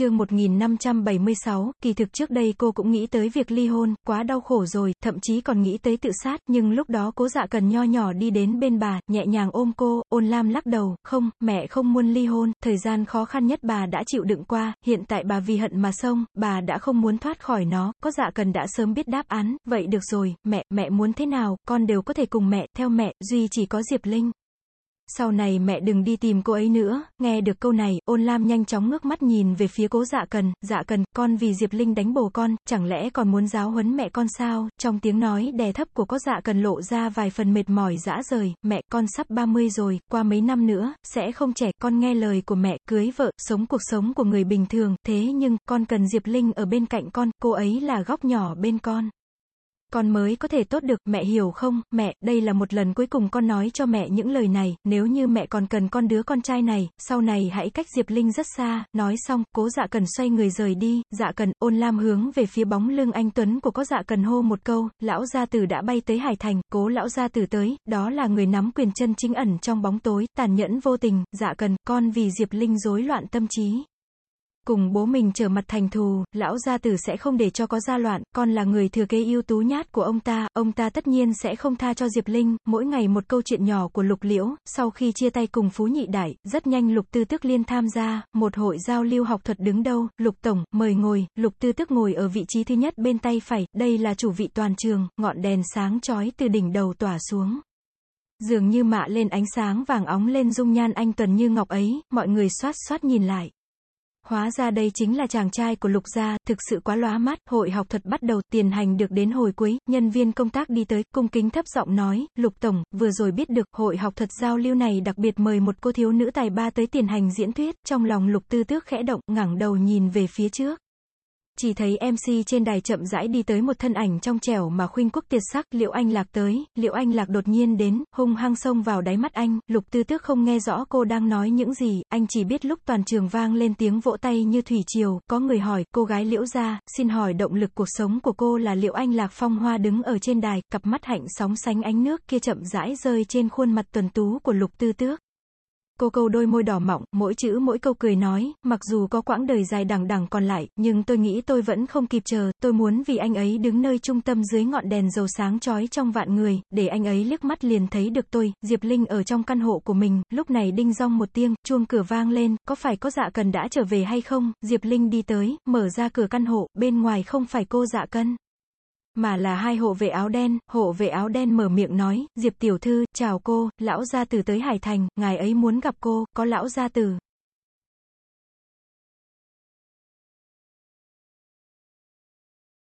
chương 1576, kỳ thực trước đây cô cũng nghĩ tới việc ly hôn, quá đau khổ rồi, thậm chí còn nghĩ tới tự sát, nhưng lúc đó cố dạ cần nho nhỏ đi đến bên bà, nhẹ nhàng ôm cô, ôn lam lắc đầu, không, mẹ không muốn ly hôn, thời gian khó khăn nhất bà đã chịu đựng qua, hiện tại bà vì hận mà sông, bà đã không muốn thoát khỏi nó, có dạ cần đã sớm biết đáp án, vậy được rồi, mẹ, mẹ muốn thế nào, con đều có thể cùng mẹ, theo mẹ, duy chỉ có Diệp Linh. Sau này mẹ đừng đi tìm cô ấy nữa, nghe được câu này, ôn lam nhanh chóng ngước mắt nhìn về phía cố dạ cần, dạ cần, con vì Diệp Linh đánh bồ con, chẳng lẽ còn muốn giáo huấn mẹ con sao, trong tiếng nói đè thấp của có dạ cần lộ ra vài phần mệt mỏi dã rời, mẹ con sắp 30 rồi, qua mấy năm nữa, sẽ không trẻ, con nghe lời của mẹ, cưới vợ, sống cuộc sống của người bình thường, thế nhưng, con cần Diệp Linh ở bên cạnh con, cô ấy là góc nhỏ bên con con mới có thể tốt được, mẹ hiểu không, mẹ, đây là một lần cuối cùng con nói cho mẹ những lời này, nếu như mẹ còn cần con đứa con trai này, sau này hãy cách Diệp Linh rất xa, nói xong, cố dạ cần xoay người rời đi, dạ cần, ôn lam hướng về phía bóng lưng anh Tuấn của có dạ cần hô một câu, lão gia tử đã bay tới Hải Thành, cố lão gia tử tới, đó là người nắm quyền chân chính ẩn trong bóng tối, tàn nhẫn vô tình, dạ cần, con vì Diệp Linh rối loạn tâm trí, Cùng bố mình trở mặt thành thù, lão gia tử sẽ không để cho có gia loạn, con là người thừa kế ưu tú nhát của ông ta, ông ta tất nhiên sẽ không tha cho Diệp Linh, mỗi ngày một câu chuyện nhỏ của Lục Liễu, sau khi chia tay cùng Phú Nhị Đại, rất nhanh Lục Tư Tức Liên tham gia, một hội giao lưu học thuật đứng đâu, Lục Tổng, mời ngồi, Lục Tư Tức ngồi ở vị trí thứ nhất bên tay phải, đây là chủ vị toàn trường, ngọn đèn sáng chói từ đỉnh đầu tỏa xuống. Dường như mạ lên ánh sáng vàng óng lên dung nhan anh Tuần như ngọc ấy, mọi người xoát xoát nhìn lại. Hóa ra đây chính là chàng trai của lục gia, thực sự quá lóa mắt, hội học thuật bắt đầu, tiền hành được đến hồi cuối, nhân viên công tác đi tới, cung kính thấp giọng nói, lục tổng, vừa rồi biết được, hội học thuật giao lưu này đặc biệt mời một cô thiếu nữ tài ba tới tiền hành diễn thuyết, trong lòng lục tư tước khẽ động, ngẩng đầu nhìn về phía trước chỉ thấy MC trên đài chậm rãi đi tới một thân ảnh trong trẻo mà khuynh quốc tiệt sắc, liệu anh lạc tới, liệu anh lạc đột nhiên đến, hung hăng xông vào đáy mắt anh, lục tư tước không nghe rõ cô đang nói những gì, anh chỉ biết lúc toàn trường vang lên tiếng vỗ tay như thủy triều, có người hỏi, cô gái liễu ra, xin hỏi động lực cuộc sống của cô là liệu anh lạc phong hoa đứng ở trên đài, cặp mắt hạnh sóng sánh ánh nước kia chậm rãi rơi trên khuôn mặt tuần tú của lục tư tước. Cô câu đôi môi đỏ mọng, mỗi chữ mỗi câu cười nói, mặc dù có quãng đời dài đằng đằng còn lại, nhưng tôi nghĩ tôi vẫn không kịp chờ, tôi muốn vì anh ấy đứng nơi trung tâm dưới ngọn đèn dầu sáng chói trong vạn người, để anh ấy liếc mắt liền thấy được tôi, Diệp Linh ở trong căn hộ của mình, lúc này đinh rong một tiếng, chuông cửa vang lên, có phải có dạ cần đã trở về hay không, Diệp Linh đi tới, mở ra cửa căn hộ, bên ngoài không phải cô dạ cân mà là hai hộ vệ áo đen, hộ vệ áo đen mở miệng nói, Diệp tiểu thư, chào cô, lão gia tử tới Hải Thành, ngài ấy muốn gặp cô, có lão gia tử,